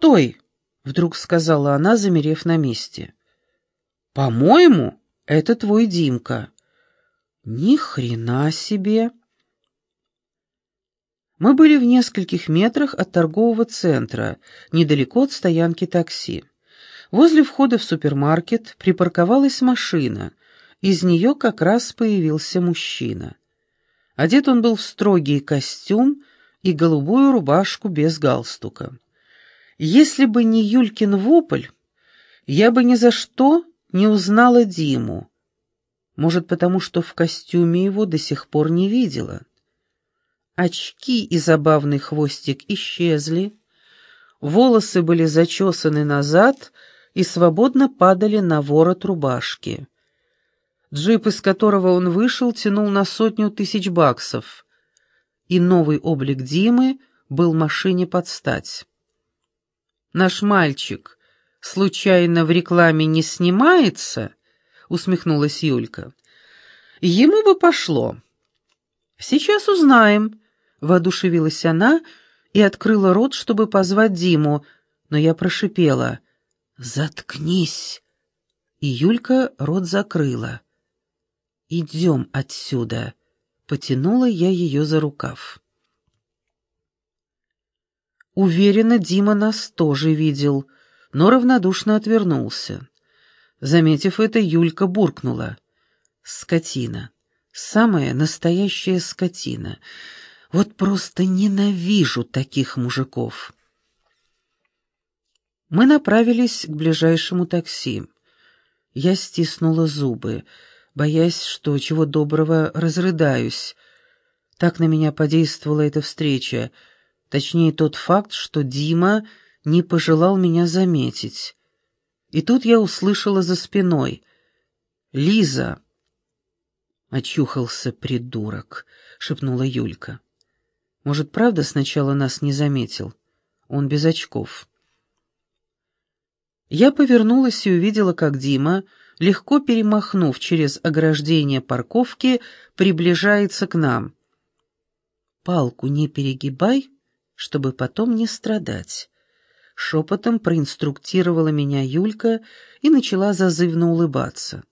«Стой!» — вдруг сказала она, замерев на месте. «По-моему, это твой Димка». «Ни хрена себе!» Мы были в нескольких метрах от торгового центра, недалеко от стоянки такси. Возле входа в супермаркет припарковалась машина. Из нее как раз появился мужчина. Одет он был в строгий костюм и голубую рубашку без галстука. Если бы не Юлькин вопль, я бы ни за что не узнала Диму. Может, потому что в костюме его до сих пор не видела. Очки и забавный хвостик исчезли, волосы были зачесаны назад и свободно падали на ворот рубашки. Джип, из которого он вышел, тянул на сотню тысяч баксов, и новый облик Димы был машине под стать. «Наш мальчик случайно в рекламе не снимается?» — усмехнулась Юлька. «Ему бы пошло». «Сейчас узнаем», — воодушевилась она и открыла рот, чтобы позвать Диму, но я прошипела. «Заткнись!» И Юлька рот закрыла. «Идем отсюда!» — потянула я ее за рукав. Уверена, Дима нас тоже видел, но равнодушно отвернулся. Заметив это, Юлька буркнула. «Скотина! Самая настоящая скотина! Вот просто ненавижу таких мужиков!» Мы направились к ближайшему такси. Я стиснула зубы боясь, что чего доброго разрыдаюсь. Так на меня подействовала эта встреча, точнее тот факт, что Дима не пожелал меня заметить. И тут я услышала за спиной «Лиза!» «Очухался придурок», — шепнула Юлька. «Может, правда сначала нас не заметил? Он без очков». Я повернулась и увидела, как Дима легко перемахнув через ограждение парковки, приближается к нам. «Палку не перегибай, чтобы потом не страдать». Шепотом проинструктировала меня Юлька и начала зазывно улыбаться.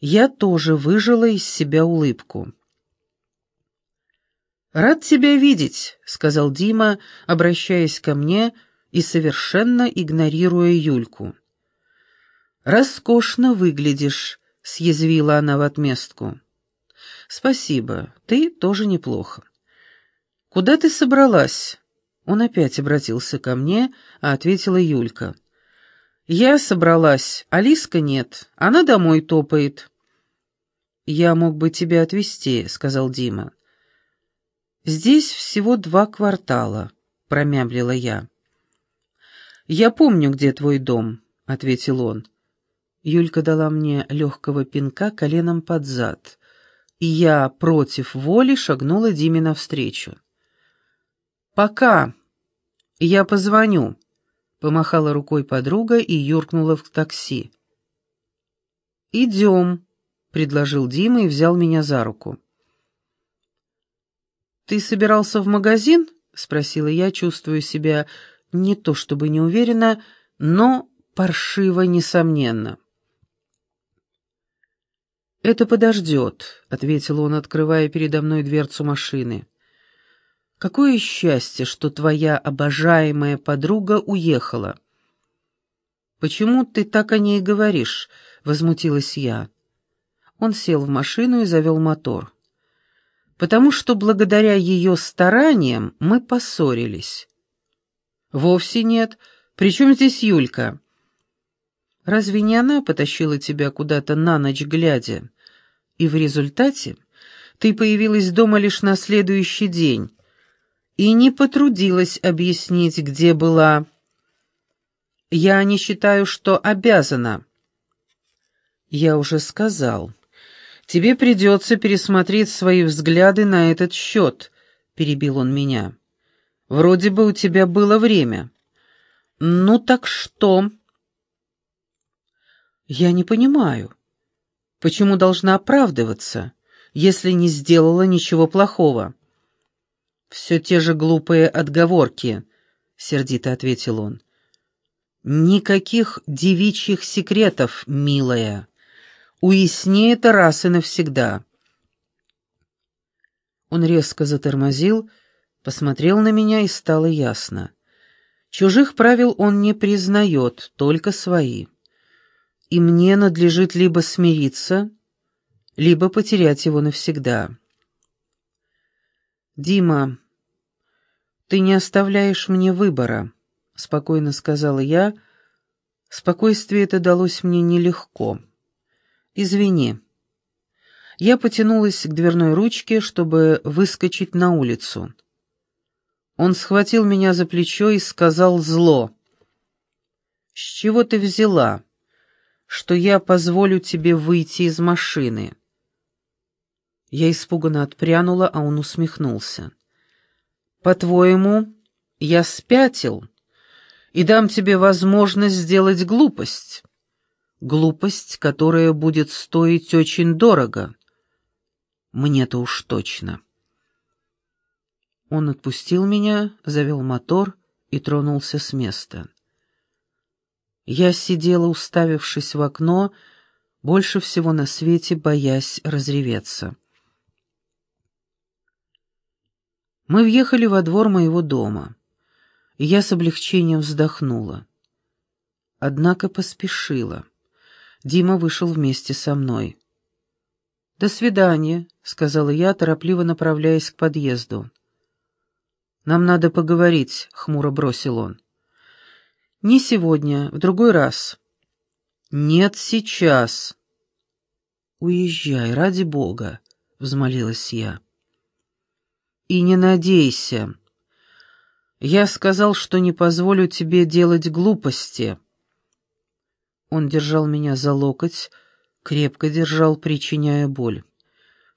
Я тоже выжила из себя улыбку. «Рад тебя видеть», — сказал Дима, обращаясь ко мне и совершенно игнорируя Юльку. «Роскошно выглядишь», — съязвила она в отместку. «Спасибо, ты тоже неплохо». «Куда ты собралась?» Он опять обратился ко мне, а ответила Юлька. «Я собралась, Алиска нет, она домой топает». «Я мог бы тебя отвезти», — сказал Дима. «Здесь всего два квартала», — промямлила я. «Я помню, где твой дом», — ответил он. Юлька дала мне легкого пинка коленом под зад, и я против воли шагнула Диме навстречу. «Пока. Я позвоню», — помахала рукой подруга и юркнула в такси. «Идем», — предложил Дима и взял меня за руку. «Ты собирался в магазин?» — спросила я, чувствуя себя не то чтобы неуверенно, но паршиво, несомненно. «Это подождет», — ответил он, открывая передо мной дверцу машины. «Какое счастье, что твоя обожаемая подруга уехала». «Почему ты так о ней говоришь?» — возмутилась я. Он сел в машину и завел мотор. «Потому что благодаря ее стараниям мы поссорились». «Вовсе нет. Причем здесь Юлька?» «Разве не она потащила тебя куда-то на ночь глядя?» И в результате ты появилась дома лишь на следующий день и не потрудилась объяснить, где была. Я не считаю, что обязана. Я уже сказал. Тебе придется пересмотреть свои взгляды на этот счет, перебил он меня. Вроде бы у тебя было время. Ну так что? Я не понимаю. Почему должна оправдываться, если не сделала ничего плохого? «Все те же глупые отговорки», — сердито ответил он. Никаких девичьих секретов, милая. Уясни это раз и навсегда. Он резко затормозил, посмотрел на меня, и стало ясно. Чужих правил он не признает, только свои. И мне надлежит либо смириться, либо потерять его навсегда. «Дима, ты не оставляешь мне выбора», — спокойно сказала я. Спокойствие это далось мне нелегко. «Извини». Я потянулась к дверной ручке, чтобы выскочить на улицу. Он схватил меня за плечо и сказал зло. «С чего ты взяла, что я позволю тебе выйти из машины?» Я испуганно отпрянула, а он усмехнулся. «По-твоему, я спятил и дам тебе возможность сделать глупость? Глупость, которая будет стоить очень дорого. Мне-то уж точно». Он отпустил меня, завел мотор и тронулся с места. Я сидела, уставившись в окно, больше всего на свете боясь разреветься. Мы въехали во двор моего дома, я с облегчением вздохнула. Однако поспешила. Дима вышел вместе со мной. «До свидания», — сказала я, торопливо направляясь к подъезду. «Нам надо поговорить», — хмуро бросил он. «Не сегодня, в другой раз». «Нет, сейчас». «Уезжай, ради бога», — взмолилась я. «И не надейся. Я сказал, что не позволю тебе делать глупости». Он держал меня за локоть, крепко держал, причиняя боль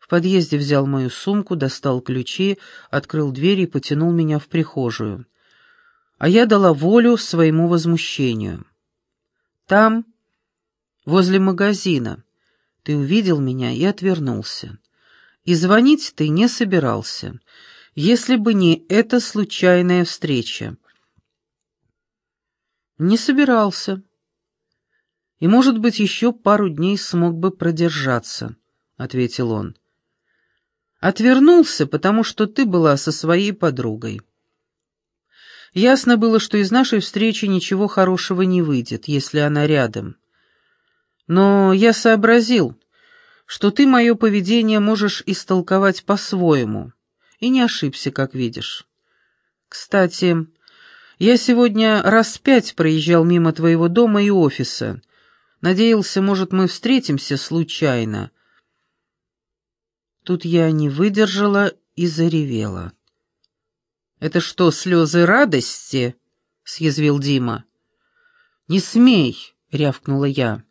подъезде взял мою сумку, достал ключи, открыл дверь и потянул меня в прихожую. А я дала волю своему возмущению. «Там, возле магазина, ты увидел меня и отвернулся. И звонить ты не собирался, если бы не эта случайная встреча». «Не собирался», и, может быть, еще пару дней смог бы продержаться», — ответил он. Отвернулся, потому что ты была со своей подругой. Ясно было, что из нашей встречи ничего хорошего не выйдет, если она рядом. Но я сообразил, что ты мое поведение можешь истолковать по-своему, и не ошибся, как видишь. Кстати, я сегодня раз пять проезжал мимо твоего дома и офиса. Надеялся, может, мы встретимся случайно, Тут я не выдержала и заревела. «Это что, слезы радости?» — съязвил Дима. «Не смей!» — рявкнула я.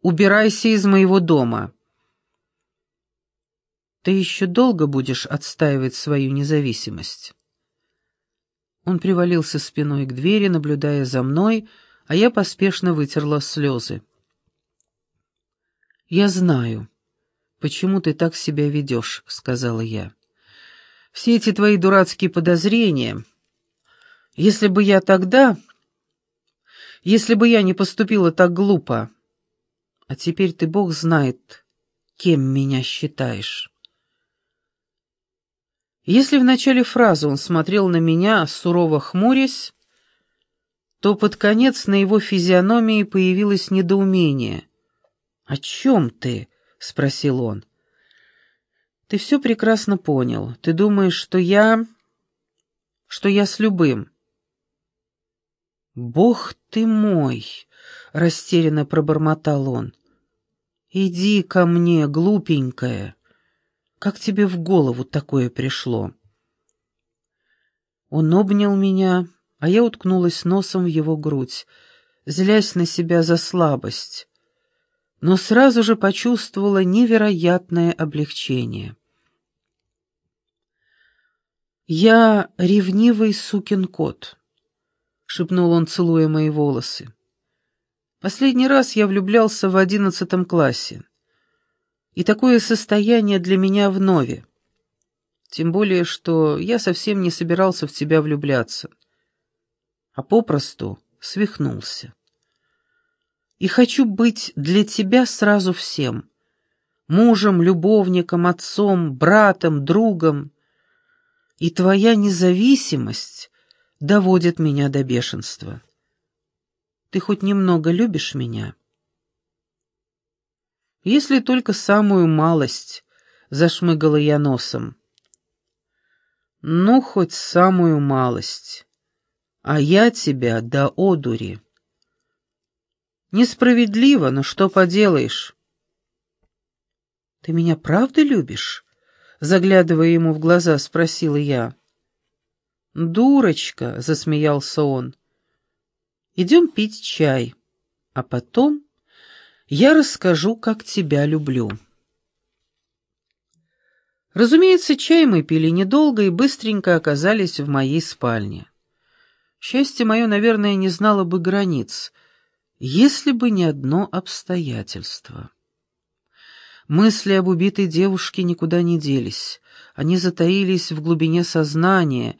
«Убирайся из моего дома!» «Ты еще долго будешь отстаивать свою независимость?» Он привалился спиной к двери, наблюдая за мной, а я поспешно вытерла слезы. «Я знаю», «Почему ты так себя ведешь?» — сказала я. «Все эти твои дурацкие подозрения. Если бы я тогда... Если бы я не поступила так глупо... А теперь ты, Бог знает, кем меня считаешь». Если в начале фразы он смотрел на меня, сурово хмурясь, то под конец на его физиономии появилось недоумение. «О чем ты?» — спросил он. «Ты все прекрасно понял. Ты думаешь, что я... что я с любым?» «Бог ты мой!» — растерянно пробормотал он. «Иди ко мне, глупенькая. Как тебе в голову такое пришло?» Он обнял меня, а я уткнулась носом в его грудь, злясь на себя за слабость но сразу же почувствовала невероятное облегчение. «Я ревнивый сукин кот», — шепнул он, целуя мои волосы. «Последний раз я влюблялся в одиннадцатом классе, и такое состояние для меня вновь. Тем более, что я совсем не собирался в тебя влюбляться, а попросту свихнулся. И хочу быть для тебя сразу всем. Мужем, любовником, отцом, братом, другом. И твоя независимость доводит меня до бешенства. Ты хоть немного любишь меня? Если только самую малость, зашмыгала я носом. Ну, хоть самую малость. А я тебя до одури. Несправедливо, но что поделаешь? Ты меня правда любишь? Заглядывая ему в глаза, спросила я. «Дурочка!» — засмеялся он. «Идем пить чай, а потом я расскажу, как тебя люблю». Разумеется, чай мы пили недолго и быстренько оказались в моей спальне. Счастье мое, наверное, не знало бы границ, если бы не одно обстоятельство. Мысли об убитой девушке никуда не делись. Они затаились в глубине сознания,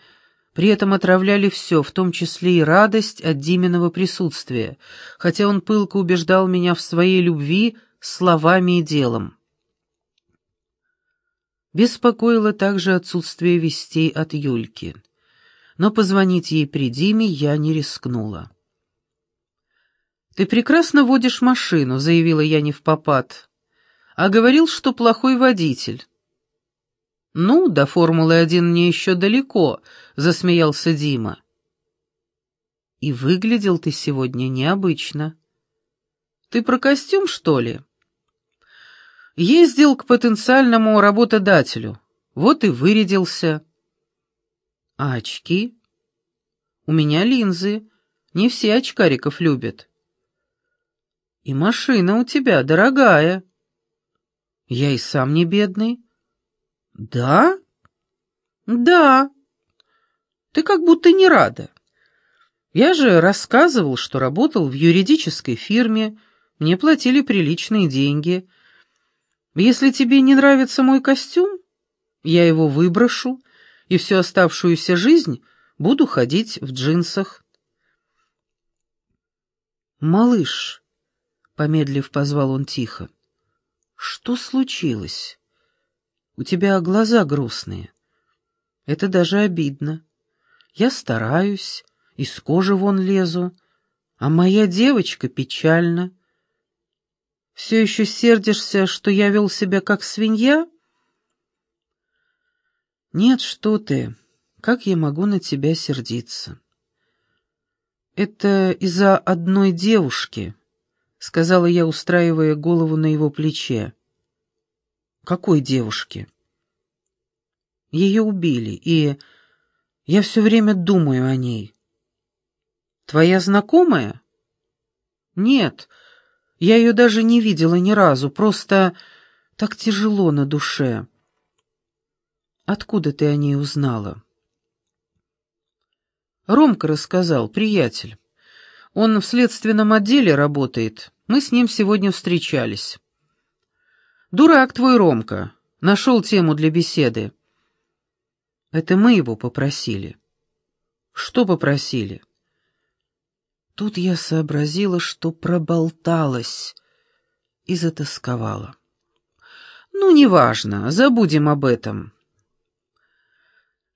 при этом отравляли все, в том числе и радость от Диминого присутствия, хотя он пылко убеждал меня в своей любви словами и делом. Беспокоило также отсутствие вестей от Юльки. Но позвонить ей при Диме я не рискнула. «Ты прекрасно водишь машину», — заявила я не в попад. «А говорил, что плохой водитель». «Ну, до Формулы-1 мне еще далеко», — засмеялся Дима. «И выглядел ты сегодня необычно. Ты про костюм, что ли?» Ездил к потенциальному работодателю. Вот и вырядился. А очки? У меня линзы. Не все очкариков любят. И машина у тебя дорогая. Я и сам не бедный. Да? Да. Ты как будто не рада. Я же рассказывал, что работал в юридической фирме, мне платили приличные деньги — если тебе не нравится мой костюм, я его выброшу, и всю оставшуюся жизнь буду ходить в джинсах. «Малыш», — помедлив позвал он тихо, — «что случилось? У тебя глаза грустные. Это даже обидно. Я стараюсь, из кожи вон лезу, а моя девочка печальна. Все еще сердишься, что я вел себя как свинья? Нет, что ты. Как я могу на тебя сердиться? Это из-за одной девушки, сказала я, устраивая голову на его плече. Какой девушки? Ее убили, и я все время думаю о ней. Твоя знакомая? Нет, — я ее даже не видела ни разу, просто так тяжело на душе. Откуда ты о ней узнала? Ромка рассказал, приятель. Он в следственном отделе работает. Мы с ним сегодня встречались. Дурак твой Ромка. Нашел тему для беседы. Это мы его попросили. Что попросили? Тут я сообразила, что проболталась и затасковала. «Ну, неважно, забудем об этом».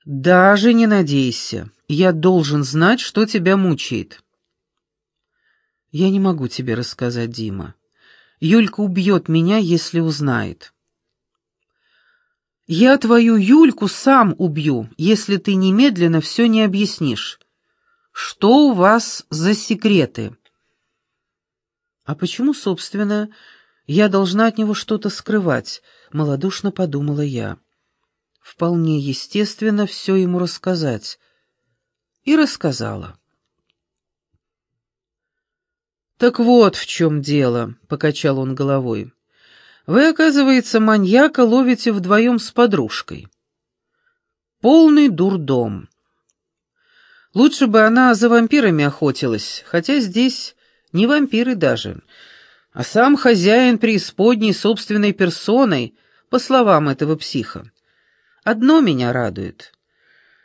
«Даже не надейся. Я должен знать, что тебя мучает». «Я не могу тебе рассказать, Дима. Юлька убьет меня, если узнает». «Я твою Юльку сам убью, если ты немедленно все не объяснишь. Что у вас за секреты? А почему, собственно, я должна от него что-то скрывать? Молодушно подумала я. Вполне естественно все ему рассказать. И рассказала. «Так вот в чем дело», — покачал он головой. «Вы, оказывается, маньяка ловите вдвоем с подружкой. Полный дурдом. Лучше бы она за вампирами охотилась, хотя здесь не вампиры даже, а сам хозяин преисподней собственной персоной, по словам этого психа. Одно меня радует.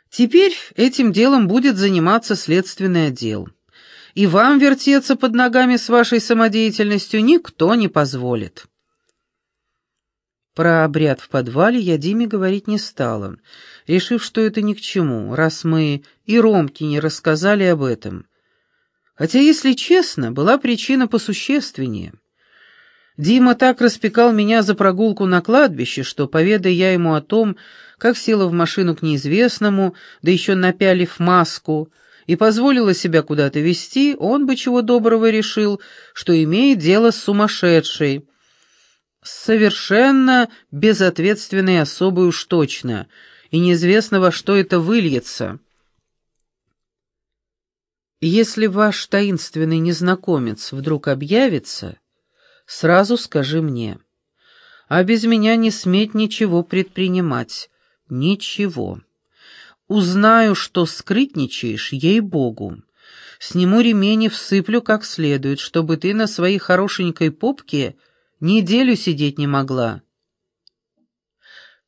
Теперь этим делом будет заниматься следственный отдел. И вам вертеться под ногами с вашей самодеятельностью никто не позволит. Про обряд в подвале я Диме говорить не стала, решив, что это ни к чему, раз мы и Ромке не рассказали об этом. Хотя, если честно, была причина посущественнее. Дима так распекал меня за прогулку на кладбище, что, поведая я ему о том, как села в машину к неизвестному, да еще напялив маску, и позволила себя куда-то вести, он бы чего доброго решил, что имеет дело с сумасшедшей, совершенно безответственной особой уж точно, и неизвестно, во что это выльется. Если ваш таинственный незнакомец вдруг объявится, сразу скажи мне. А без меня не сметь ничего предпринимать. Ничего. Узнаю, что скрытничаешь, ей-богу. Сниму ремень и всыплю как следует, чтобы ты на своей хорошенькой попке Неделю сидеть не могла.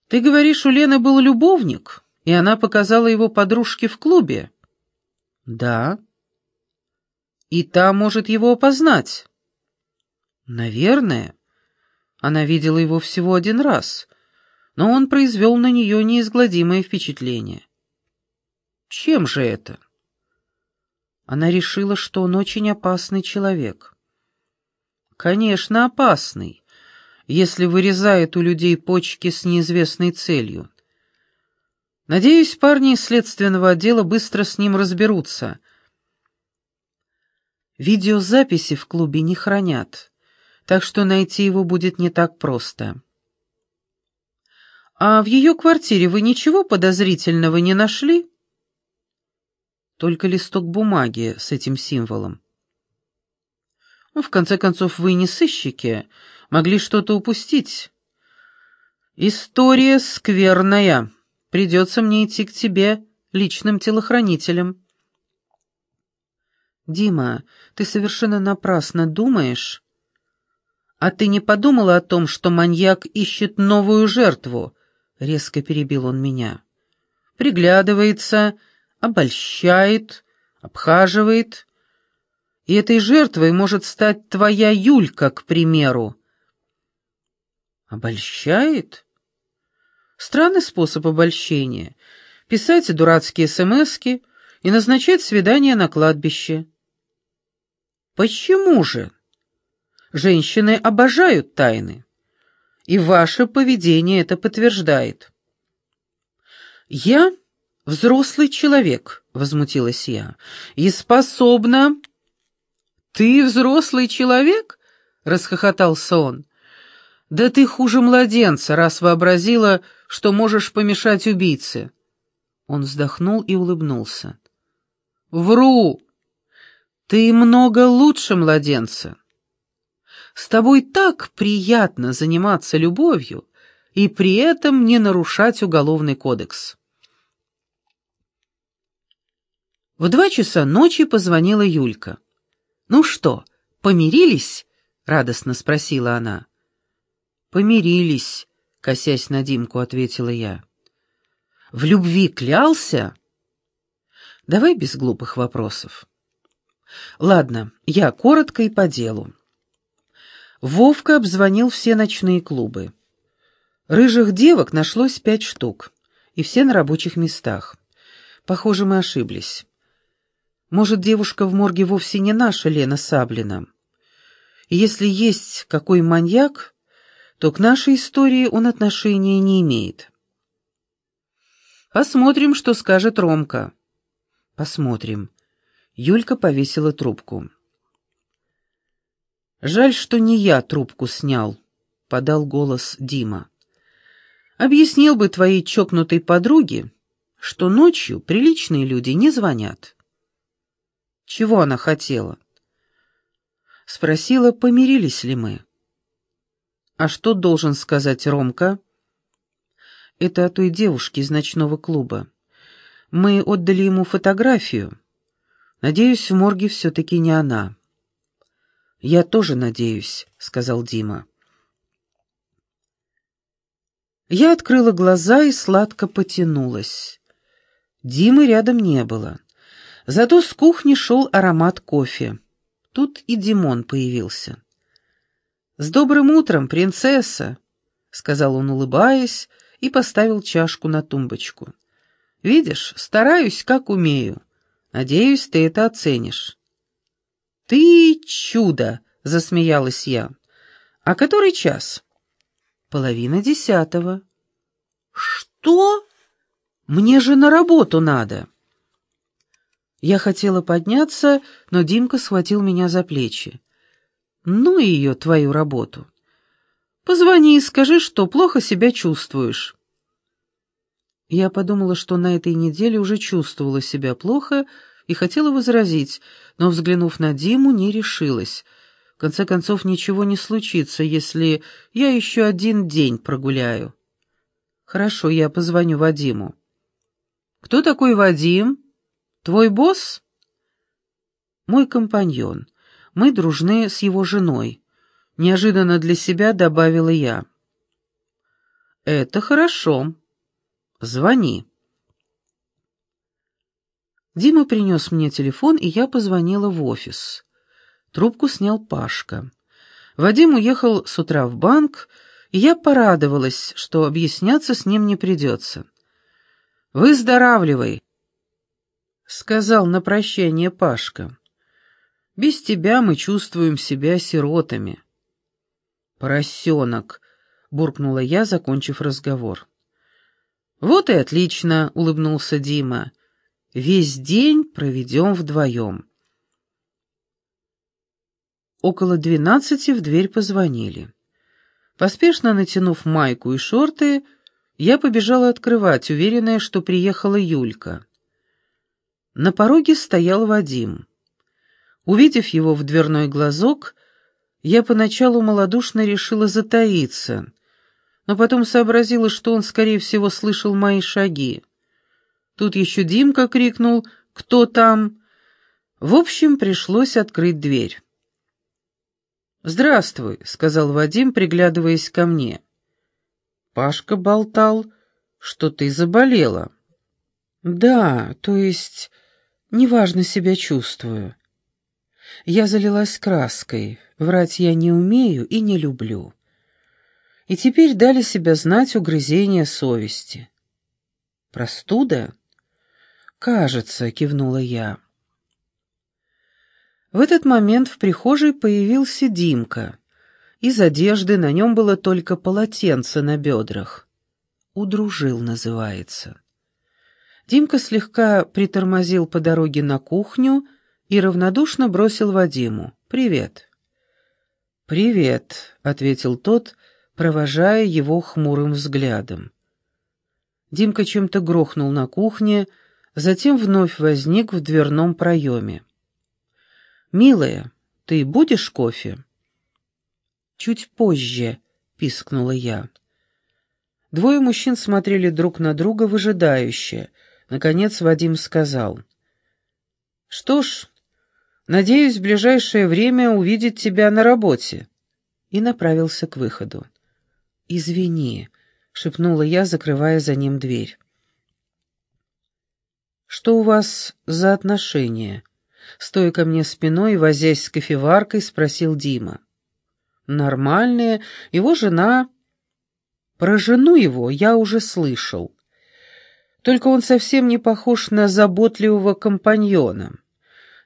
Ты говоришь, у Лены был любовник, и она показала его подружке в клубе? Да. И та может его опознать? Наверное. Она видела его всего один раз, но он произвел на нее неизгладимое впечатление. Чем же это? Она решила, что он очень опасный человек. Конечно, опасный, если вырезает у людей почки с неизвестной целью. Надеюсь, парни из следственного отдела быстро с ним разберутся. Видеозаписи в клубе не хранят, так что найти его будет не так просто. А в ее квартире вы ничего подозрительного не нашли? Только листок бумаги с этим символом. Ну, в конце концов, вы не сыщики, могли что-то упустить. История скверная. Придется мне идти к тебе личным телохранителем. Дима, ты совершенно напрасно думаешь. А ты не подумала о том, что маньяк ищет новую жертву? Резко перебил он меня. Приглядывается, обольщает, обхаживает и этой жертвой может стать твоя Юлька, к примеру. Обольщает? Странный способ обольщения. Писать дурацкие смски и назначать свидание на кладбище. Почему же? Женщины обожают тайны. И ваше поведение это подтверждает. Я взрослый человек, возмутилась я, и способна «Ты взрослый человек?» — расхохотался он. «Да ты хуже младенца, раз вообразила, что можешь помешать убийце». Он вздохнул и улыбнулся. «Вру! Ты много лучше младенца. С тобой так приятно заниматься любовью и при этом не нарушать уголовный кодекс». В два часа ночи позвонила Юлька. «Ну что, помирились?» — радостно спросила она. «Помирились», — косясь на Димку, ответила я. «В любви клялся?» «Давай без глупых вопросов». «Ладно, я коротко и по делу». Вовка обзвонил все ночные клубы. Рыжих девок нашлось пять штук, и все на рабочих местах. Похоже, мы ошиблись. Может, девушка в морге вовсе не наша Лена Саблина. И если есть какой маньяк, то к нашей истории он отношения не имеет. Посмотрим, что скажет Ромка. Посмотрим. Юлька повесила трубку. Жаль, что не я трубку снял, подал голос Дима. Объяснил бы твоей чокнутой подруге, что ночью приличные люди не звонят. Чего она хотела? Спросила, помирились ли мы. А что должен сказать Ромка? Это о той девушке из ночного клуба. Мы отдали ему фотографию. Надеюсь, в морге все-таки не она. «Я тоже надеюсь», — сказал Дима. Я открыла глаза и сладко потянулась. Димы рядом не было. Зато с кухни шел аромат кофе. Тут и Димон появился. «С добрым утром, принцесса!» — сказал он, улыбаясь, и поставил чашку на тумбочку. «Видишь, стараюсь, как умею. Надеюсь, ты это оценишь». «Ты чудо!» — засмеялась я. «А который час?» «Половина десятого». «Что? Мне же на работу надо!» Я хотела подняться, но Димка схватил меня за плечи. «Ну ее, твою работу! Позвони и скажи, что плохо себя чувствуешь». Я подумала, что на этой неделе уже чувствовала себя плохо и хотела возразить, но, взглянув на Диму, не решилась. В конце концов, ничего не случится, если я еще один день прогуляю. «Хорошо, я позвоню Вадиму». «Кто такой Вадим?» Твой босс? Мой компаньон. Мы дружны с его женой. Неожиданно для себя добавила я. Это хорошо. Звони. Дима принес мне телефон, и я позвонила в офис. Трубку снял Пашка. Вадим уехал с утра в банк, и я порадовалась, что объясняться с ним не придется. «Выздоравливай», — сказал на прощание Пашка. «Без тебя мы чувствуем себя сиротами». «Поросенок», — буркнула я, закончив разговор. «Вот и отлично», — улыбнулся Дима. «Весь день проведем вдвоем». Около двенадцати в дверь позвонили. Поспешно натянув майку и шорты, я побежала открывать, уверенная, что приехала Юлька. На пороге стоял Вадим. Увидев его в дверной глазок, я поначалу малодушно решила затаиться, но потом сообразила, что он, скорее всего, слышал мои шаги. Тут еще Димка крикнул «Кто там?». В общем, пришлось открыть дверь. «Здравствуй», — сказал Вадим, приглядываясь ко мне. Пашка болтал, что ты заболела. «Да, то есть неважно себя чувствую. Я залилась краской, врать я не умею и не люблю. И теперь дали себя знать угрызения совести. Простуда? Кажется, кивнула я. В этот момент в прихожей появился Димка. Из одежды на нем было только полотенце на бедрах. «Удружил» называется. Димка слегка притормозил по дороге на кухню и равнодушно бросил Вадиму «Привет». «Привет», — ответил тот, провожая его хмурым взглядом. Димка чем-то грохнул на кухне, затем вновь возник в дверном проеме. «Милая, ты будешь кофе?» «Чуть позже», — пискнула я. Двое мужчин смотрели друг на друга выжидающе — Наконец Вадим сказал. «Что ж, надеюсь в ближайшее время увидеть тебя на работе». И направился к выходу. «Извини», — шепнула я, закрывая за ним дверь. «Что у вас за отношения?» Стоя ко мне спиной возясь с кофеваркой, спросил Дима. «Нормальные. Его жена...» «Про жену его я уже слышал. Только он совсем не похож на заботливого компаньона.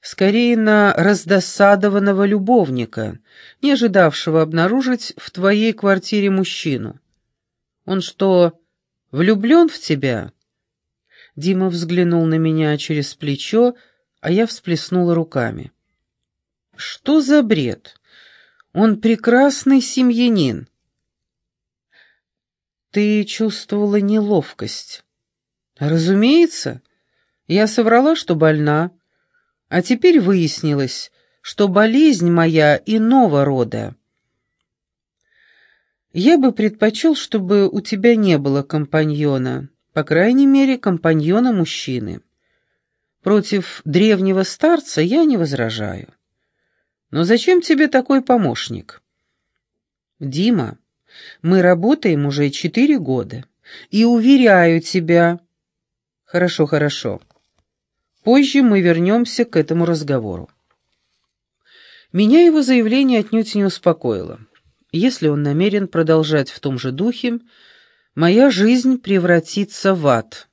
Скорее на раздосадованного любовника, не ожидавшего обнаружить в твоей квартире мужчину. Он что, влюблен в тебя?» Дима взглянул на меня через плечо, а я всплеснула руками. «Что за бред? Он прекрасный семьянин». «Ты чувствовала неловкость». Разумеется. Я соврала, что больна. А теперь выяснилось, что болезнь моя иного рода. Я бы предпочел, чтобы у тебя не было компаньона, по крайней мере, компаньона мужчины. Против древнего старца я не возражаю. Но зачем тебе такой помощник? Дима, мы работаем уже четыре года, и, уверяю тебя, Хорошо, хорошо. Позже мы вернемся к этому разговору. Меня его заявление отнюдь не успокоило. Если он намерен продолжать в том же духе, моя жизнь превратится в ад.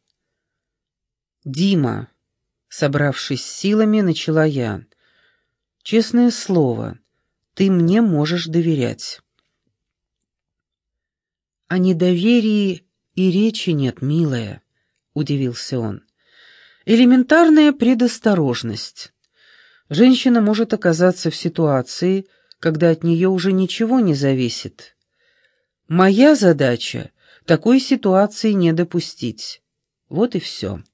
«Дима», — собравшись силами, начала я, — «честное слово, ты мне можешь доверять». «О недоверии и речи нет, милая», — удивился он. «Элементарная предосторожность. Женщина может оказаться в ситуации, когда от нее уже ничего не зависит. Моя задача — такой ситуации не допустить. Вот и все.